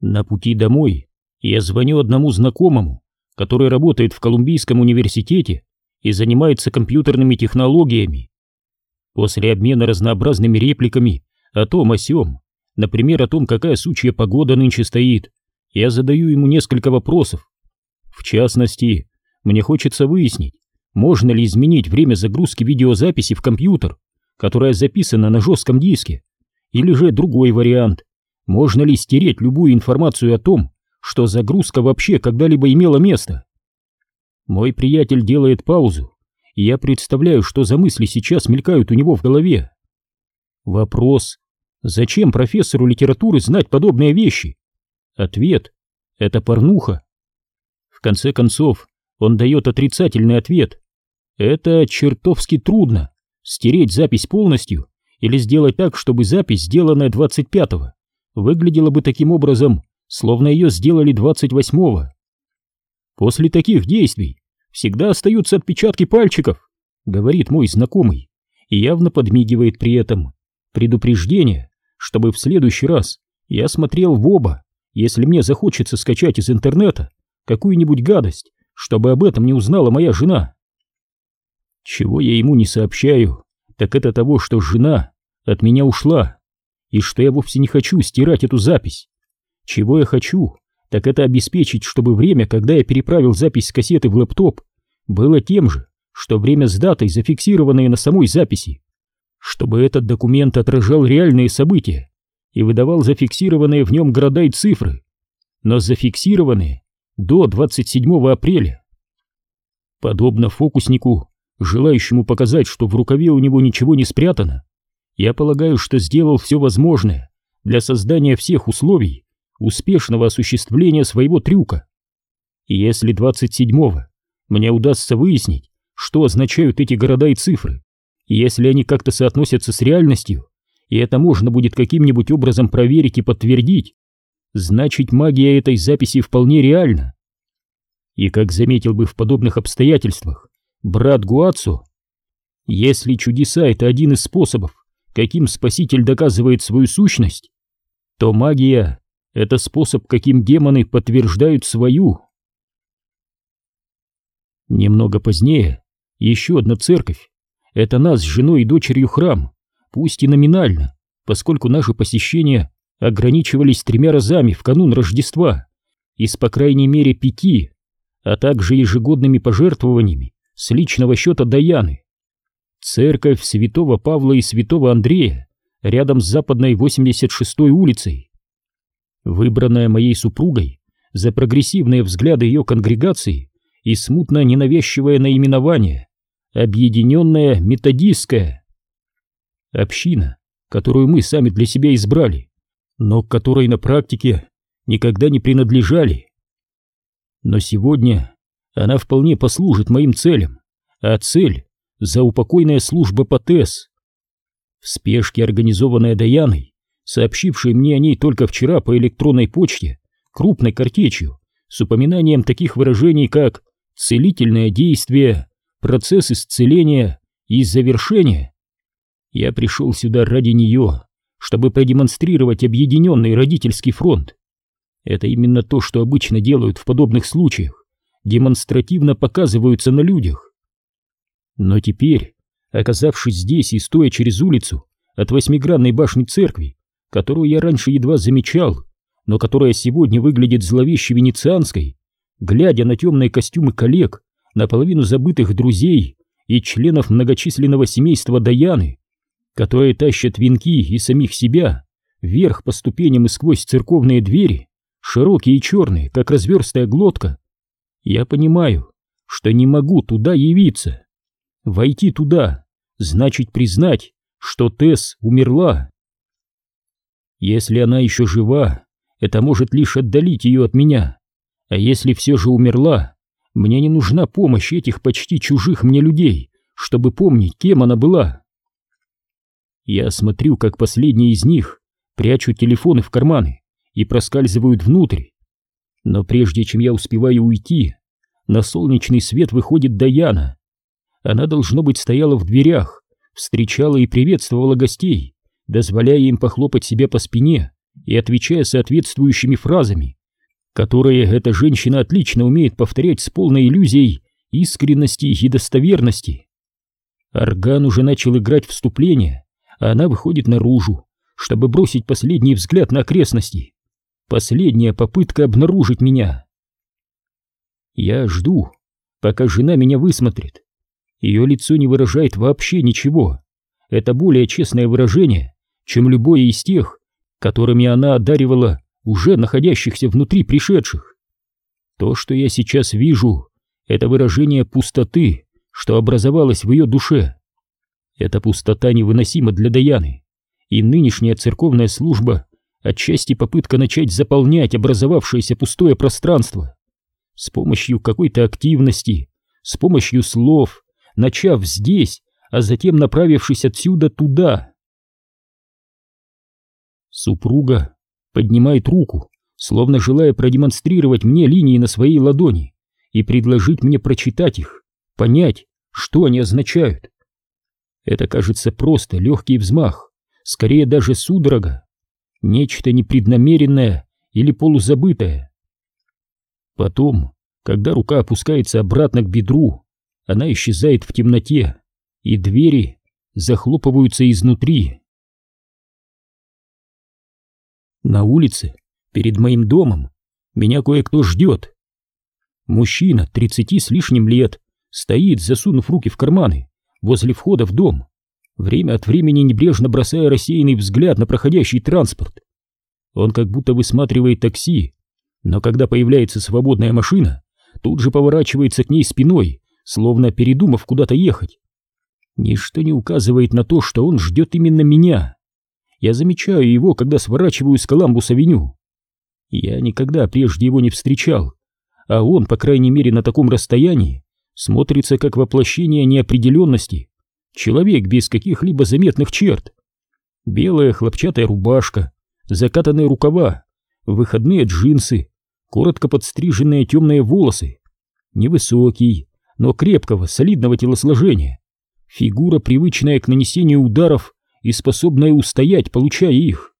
На пути домой я звоню одному знакомому, который работает в Колумбийском университете и занимается компьютерными технологиями. После обмена разнообразными репликами о том о сём, например, о том, какая сучья погода нынче стоит, я задаю ему несколько вопросов. В частности, мне хочется выяснить, можно ли изменить время загрузки видеозаписи в компьютер, которая записана на жестком диске, или же другой вариант, можно ли стереть любую информацию о том, что загрузка вообще когда-либо имела место. Мой приятель делает паузу, и я представляю, что за мысли сейчас мелькают у него в голове. Вопрос, зачем профессору литературы знать подобные вещи? Ответ — это порнуха. В конце концов, он дает отрицательный ответ. Это чертовски трудно — стереть запись полностью или сделать так, чтобы запись, сделанная 25-го, выглядела бы таким образом, словно ее сделали 28-го. После таких действий всегда остаются отпечатки пальчиков, говорит мой знакомый, и явно подмигивает при этом. Предупреждение, чтобы в следующий раз я смотрел в оба, если мне захочется скачать из интернета какую-нибудь гадость, чтобы об этом не узнала моя жена. Чего я ему не сообщаю, так это того, что жена от меня ушла, и что я вовсе не хочу стирать эту запись. Чего я хочу, так это обеспечить, чтобы время, когда я переправил запись с кассеты в лэптоп, было тем же, что время с датой, зафиксированное на самой записи. Чтобы этот документ отражал реальные события и выдавал зафиксированные в нем города и цифры, но зафиксированные до 27 апреля. Подобно фокуснику, желающему показать, что в рукаве у него ничего не спрятано, я полагаю, что сделал все возможное для создания всех условий успешного осуществления своего трюка. И если 27-го мне удастся выяснить, что означают эти города и цифры, и если они как-то соотносятся с реальностью, и это можно будет каким-нибудь образом проверить и подтвердить, значит магия этой записи вполне реальна. И как заметил бы в подобных обстоятельствах брат Гуацо, если чудеса — это один из способов, каким Спаситель доказывает свою сущность, то магия — это способ, каким демоны подтверждают свою. Немного позднее еще одна церковь. Это нас с женой и дочерью храм, пусть и номинально, поскольку наши посещения ограничивались тремя разами в канун Рождества, из по крайней мере пяти, а также ежегодными пожертвованиями с личного счета Даяны. Церковь святого Павла и святого Андрея рядом с западной 86-й улицей. Выбранная моей супругой за прогрессивные взгляды ее конгрегации и смутно ненавязчивое наименование Объединенная Методистская. Община, которую мы сами для себя избрали, но к которой на практике никогда не принадлежали. Но сегодня она вполне послужит моим целям, а цель за упокойная служба по ТЭС. В спешке, организованная Даяной, сообщившей мне о ней только вчера по электронной почте, крупной картечью, с упоминанием таких выражений, как «целительное действие», «процесс исцеления» и «завершение», я пришел сюда ради нее, чтобы продемонстрировать объединенный родительский фронт. Это именно то, что обычно делают в подобных случаях, демонстративно показываются на людях. Но теперь, оказавшись здесь и стоя через улицу от восьмигранной башни церкви, которую я раньше едва замечал, но которая сегодня выглядит зловеще венецианской, глядя на темные костюмы коллег, наполовину забытых друзей и членов многочисленного семейства Даяны, которые тащат венки и самих себя вверх по ступеням и сквозь церковные двери, широкие и черные, как разверстая глотка, я понимаю, что не могу туда явиться. Войти туда значит признать, что Тесс умерла. Если она еще жива, это может лишь отдалить ее от меня. А если все же умерла, мне не нужна помощь этих почти чужих мне людей, чтобы помнить, кем она была. Я смотрю, как последние из них прячут телефоны в карманы и проскальзывают внутрь. Но прежде чем я успеваю уйти, на солнечный свет выходит Даяна. Она, должно быть, стояла в дверях, встречала и приветствовала гостей, дозволяя им похлопать себя по спине и отвечая соответствующими фразами, которые эта женщина отлично умеет повторять с полной иллюзией искренности и достоверности. Орган уже начал играть вступление, а она выходит наружу, чтобы бросить последний взгляд на окрестности. Последняя попытка обнаружить меня. Я жду, пока жена меня высмотрит. Ее лицо не выражает вообще ничего. Это более честное выражение, чем любое из тех, которыми она одаривала уже находящихся внутри пришедших. То, что я сейчас вижу, это выражение пустоты, что образовалось в ее душе. Эта пустота невыносима для Даяны, и нынешняя церковная служба отчасти попытка начать заполнять образовавшееся пустое пространство с помощью какой-то активности, с помощью слов, начав здесь, а затем направившись отсюда туда. Супруга поднимает руку, словно желая продемонстрировать мне линии на своей ладони и предложить мне прочитать их, понять, что они означают. Это кажется просто легкий взмах, скорее даже судорога, нечто непреднамеренное или полузабытое. Потом, когда рука опускается обратно к бедру, она исчезает в темноте, и двери захлопываются изнутри. На улице, перед моим домом, меня кое-кто ждет. Мужчина, тридцати с лишним лет, стоит, засунув руки в карманы, возле входа в дом, время от времени небрежно бросая рассеянный взгляд на проходящий транспорт. Он как будто высматривает такси, но когда появляется свободная машина, тут же поворачивается к ней спиной, словно передумав куда-то ехать. Ничто не указывает на то, что он ждет именно меня. Я замечаю его, когда сворачиваю с Коламбус-авеню. Я никогда прежде его не встречал, а он, по крайней мере на таком расстоянии, смотрится как воплощение неопределенности, человек без каких-либо заметных черт. Белая хлопчатая рубашка, закатанные рукава, выходные джинсы, коротко подстриженные темные волосы, невысокий, но крепкого, солидного телосложения, фигура, привычная к нанесению ударов и способная устоять, получая их.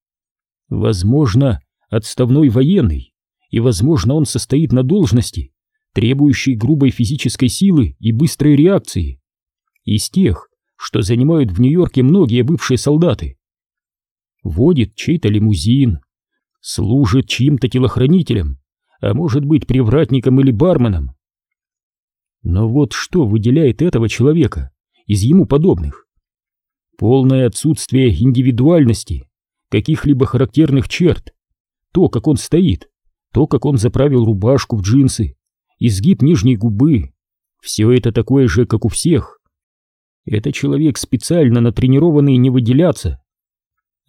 Возможно, отставной военный, и, возможно, он состоит на должности, требующей грубой физической силы и быстрой реакции. Из тех, что занимают в Нью-Йорке многие бывшие солдаты. Водит чей-то лимузин, служит чьим-то телохранителем, а может быть привратником или барменом. Но вот что выделяет этого человека из ему подобных? Полное отсутствие индивидуальности, каких-либо характерных черт. То, как он стоит, то, как он заправил рубашку в джинсы, изгиб нижней губы. Все это такое же, как у всех. Это человек специально натренированный не выделяться.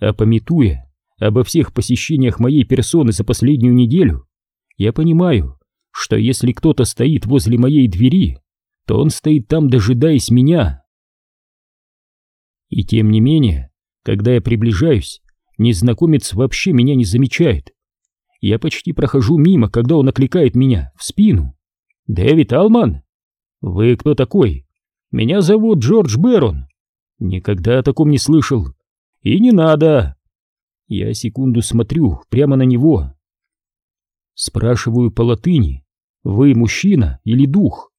А пометуя обо всех посещениях моей персоны за последнюю неделю, я понимаю, что если кто-то стоит возле моей двери, то он стоит там, дожидаясь меня. И тем не менее, когда я приближаюсь, незнакомец вообще меня не замечает. Я почти прохожу мимо, когда он окликает меня в спину. «Дэвид Алман? Вы кто такой? Меня зовут Джордж Бэрон. Никогда о таком не слышал. И не надо!» Я секунду смотрю прямо на него. Спрашиваю по латыни, «Вы мужчина или дух?»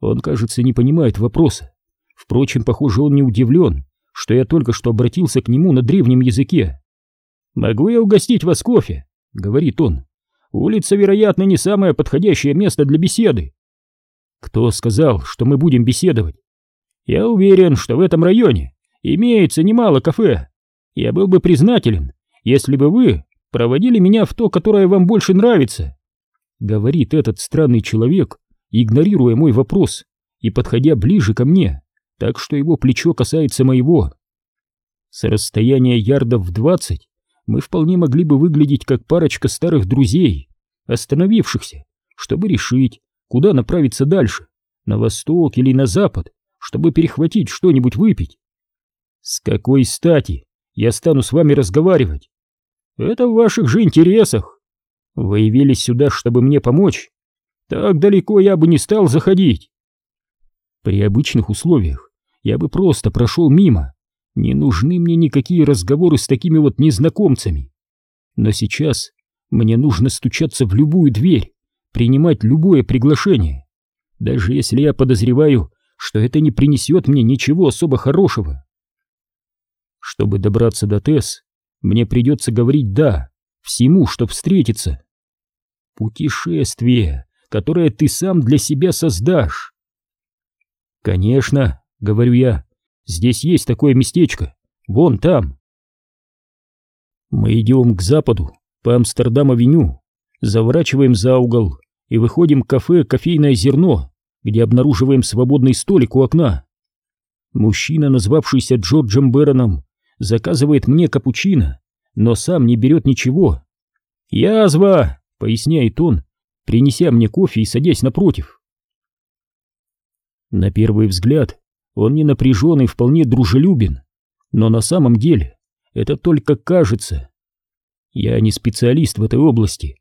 Он, кажется, не понимает вопроса. Впрочем, похоже, он не удивлен, что я только что обратился к нему на древнем языке. «Могу я угостить вас кофе?» — говорит он. «Улица, вероятно, не самое подходящее место для беседы». «Кто сказал, что мы будем беседовать?» «Я уверен, что в этом районе имеется немало кафе. Я был бы признателен, если бы вы проводили меня в то, которое вам больше нравится», — говорит этот странный человек, игнорируя мой вопрос и подходя ближе ко мне так что его плечо касается моего. С расстояния ярдов в двадцать мы вполне могли бы выглядеть как парочка старых друзей, остановившихся, чтобы решить, куда направиться дальше, на восток или на запад, чтобы перехватить что-нибудь выпить. С какой стати я стану с вами разговаривать? Это в ваших же интересах. Вы явились сюда, чтобы мне помочь. Так далеко я бы не стал заходить. При обычных условиях я бы просто прошел мимо. Не нужны мне никакие разговоры с такими вот незнакомцами. Но сейчас мне нужно стучаться в любую дверь, принимать любое приглашение, даже если я подозреваю, что это не принесет мне ничего особо хорошего. Чтобы добраться до Тесс, мне придется говорить «да» всему, чтоб встретиться. Путешествие, которое ты сам для себя создашь. Конечно, говорю я, здесь есть такое местечко, вон там. Мы идем к западу, по Амстердам-авеню, заворачиваем за угол и выходим к кафе «Кофейное зерно», где обнаруживаем свободный столик у окна. Мужчина, назвавшийся Джорджем Бэроном, заказывает мне капучино, но сам не берет ничего. «Язва!» — поясняет он, принеся мне кофе и садясь напротив. На первый взгляд он не напряжен и вполне дружелюбен, но на самом деле это только кажется. Я не специалист в этой области,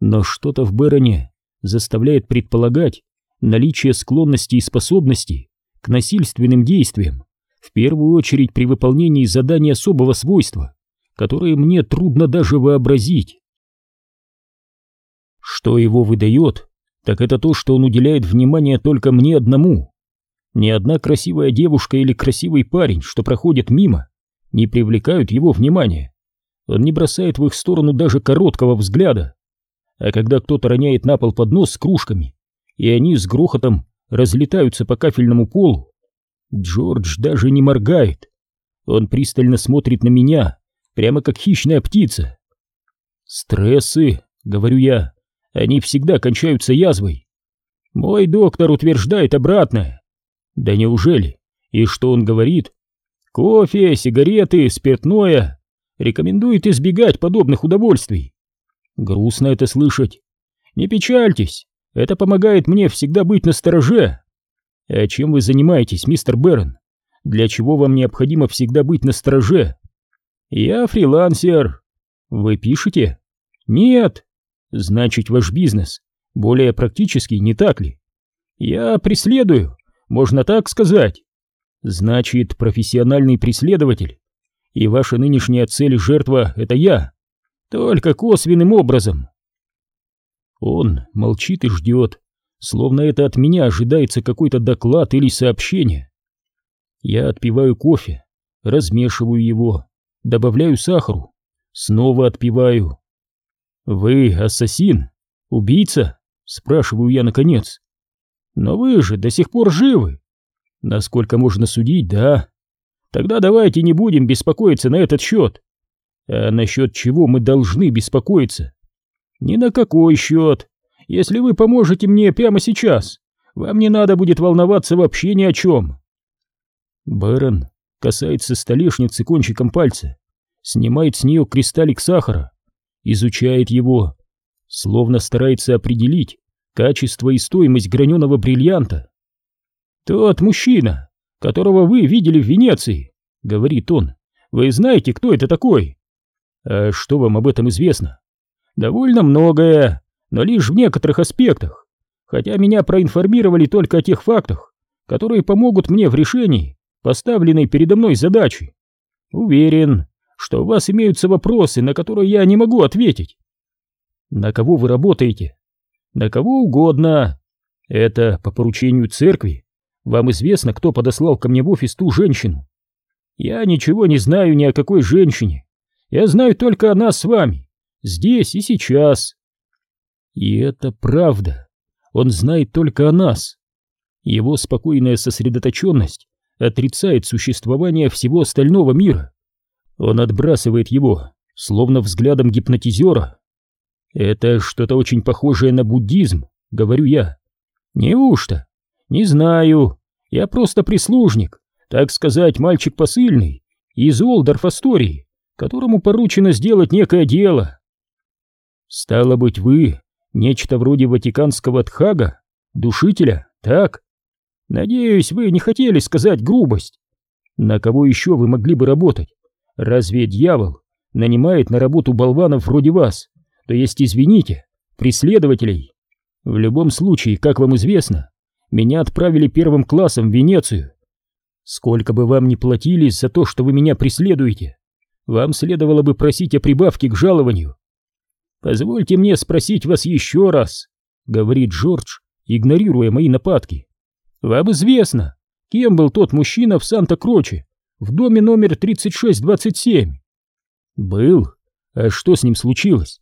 но что-то в Бэроне заставляет предполагать наличие склонности и способности к насильственным действиям в первую очередь при выполнении заданий особого свойства, которые мне трудно даже вообразить. Что его выдает, так это то, что он уделяет внимание только мне одному. Ни одна красивая девушка или красивый парень, что проходит мимо, не привлекают его внимания. Он не бросает в их сторону даже короткого взгляда. А когда кто-то роняет на пол поднос с кружками, и они с грохотом разлетаются по кафельному полу, Джордж даже не моргает. Он пристально смотрит на меня, прямо как хищная птица. «Стрессы», — говорю я, — «они всегда кончаются язвой. Мой доктор утверждает обратное». «Да неужели? И что он говорит?» «Кофе, сигареты, спиртное. Рекомендует избегать подобных удовольствий». «Грустно это слышать. Не печальтесь, это помогает мне всегда быть настороже». «А чем вы занимаетесь, мистер Бэрон? Для чего вам необходимо всегда быть на страже?» «Я фрилансер». «Вы пишете?» «Нет». «Значит, ваш бизнес более практический, не так ли?» «Я преследую, можно так сказать». «Значит, профессиональный преследователь. И ваша нынешняя цель жертва — это я. Только косвенным образом». Он молчит и ждет, словно это от меня ожидается какой-то доклад или сообщение. Я отпиваю кофе, размешиваю его, добавляю сахару, снова отпиваю. «Вы ассасин? Убийца?» — спрашиваю я наконец. «Но вы же до сих пор живы!» «Насколько можно судить, да. Тогда давайте не будем беспокоиться на этот счет. А насчет чего мы должны беспокоиться?» «Ни на какой счет. Если вы поможете мне прямо сейчас, вам не надо будет волноваться вообще ни о чем. Бэрон касается столешницы кончиком пальца, снимает с нее кристаллик сахара, изучает его, словно старается определить качество и стоимость граненого бриллианта. «Тот мужчина, которого вы видели в Венеции», — говорит он, — «вы знаете, кто это такой?» «А что вам об этом известно?» «Довольно многое но лишь в некоторых аспектах, хотя меня проинформировали только о тех фактах, которые помогут мне в решении поставленной передо мной задачи. Уверен, что у вас имеются вопросы, на которые я не могу ответить. На кого вы работаете? На кого угодно. Это по поручению церкви. Вам известно, кто подослал ко мне в офис ту женщину? Я ничего не знаю ни о какой женщине. Я знаю только о нас с вами, здесь и сейчас. И это правда. Он знает только о нас. Его спокойная сосредоточенность отрицает существование всего остального мира. Он отбрасывает его, словно взглядом гипнотизера. Это что-то очень похожее на буддизм, говорю я. Неужто? Не знаю. Я просто прислужник, так сказать, мальчик посыльный из Олдорф-Астории, которому поручено сделать некое дело. Стало быть, вы Нечто вроде ватиканского тхага? Душителя? Так? Надеюсь, вы не хотели сказать грубость. На кого еще вы могли бы работать? Разве дьявол нанимает на работу болванов вроде вас? То есть, извините, преследователей? В любом случае, как вам известно, меня отправили первым классом в Венецию. Сколько бы вам ни платили за то, что вы меня преследуете, вам следовало бы просить о прибавке к жалованию. Позвольте мне спросить вас еще раз, говорит Джордж, игнорируя мои нападки. Вам известно, кем был тот мужчина в Санта-Кроче, в доме номер 3627? Был. А что с ним случилось?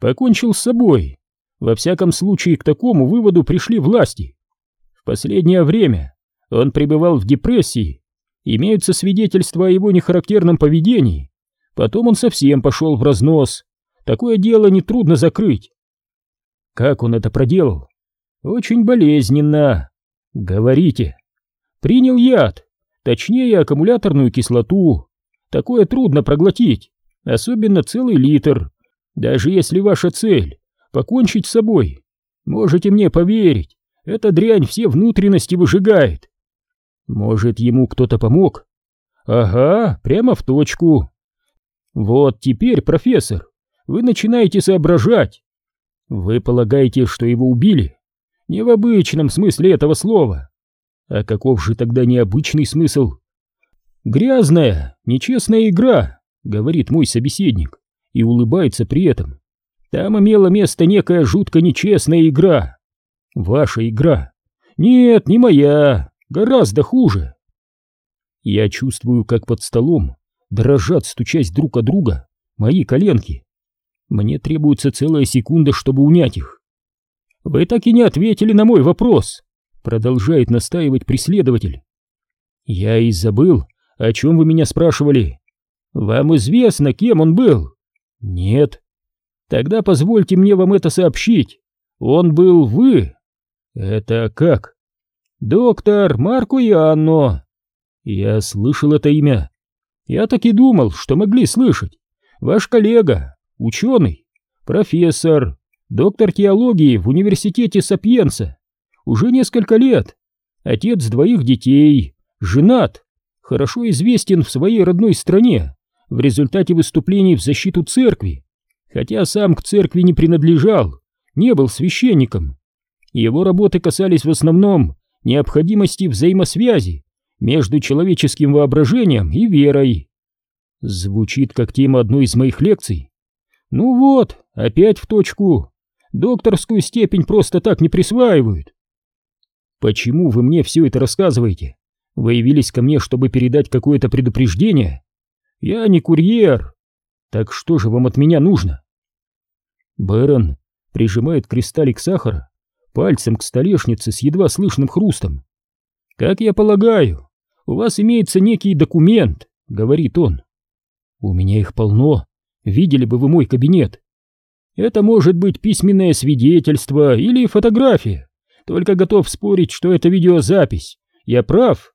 Покончил с собой. Во всяком случае, к такому выводу пришли власти. В последнее время он пребывал в депрессии, имеются свидетельства о его нехарактерном поведении. Потом он совсем пошел в разнос. Такое дело нетрудно закрыть. Как он это проделал? Очень болезненно. Говорите. Принял яд, точнее аккумуляторную кислоту. Такое трудно проглотить, особенно целый литр. Даже если ваша цель — покончить с собой. Можете мне поверить, эта дрянь все внутренности выжигает. Может, ему кто-то помог? Ага, прямо в точку. Вот теперь, профессор, вы начинаете соображать. Вы полагаете, что его убили? Не в обычном смысле этого слова. А каков же тогда необычный смысл? Грязная, нечестная игра, говорит мой собеседник и улыбается при этом. Там имела место некая жутко нечестная игра. Ваша игра. Нет, не моя, гораздо хуже. Я чувствую, как под столом дрожат, стучась друг о друга, мои коленки. Мне требуется целая секунда, чтобы унять их. Вы так и не ответили на мой вопрос, продолжает настаивать преследователь. Я и забыл, о чем вы меня спрашивали. Вам известно, кем он был? Нет. Тогда позвольте мне вам это сообщить. Он был вы. Это как? Доктор Марко Ианно. Я слышал это имя. Я так и думал, что могли слышать. Ваш коллега, ученый, профессор, доктор теологии в университете Сапьенса. Уже несколько лет. Отец двоих детей, женат, хорошо известен в своей родной стране в результате выступлений в защиту церкви, хотя сам к церкви не принадлежал, не был священником. Его работы касались в основном необходимости взаимосвязи между человеческим воображением и верой. Звучит как тема одной из моих лекций. Ну вот, опять в точку. Докторскую степень просто так не присваивают. Почему вы мне все это рассказываете? Вы явились ко мне, чтобы передать какое-то предупреждение? Я не курьер. Так что же вам от меня нужно? Бэрон прижимает кристаллик сахара пальцем к столешнице с едва слышным хрустом. «Как я полагаю, у вас имеется некий документ», — говорит он. «У меня их полно. Видели бы вы мой кабинет. Это может быть письменное свидетельство или фотография. Только готов спорить, что это видеозапись. Я прав?»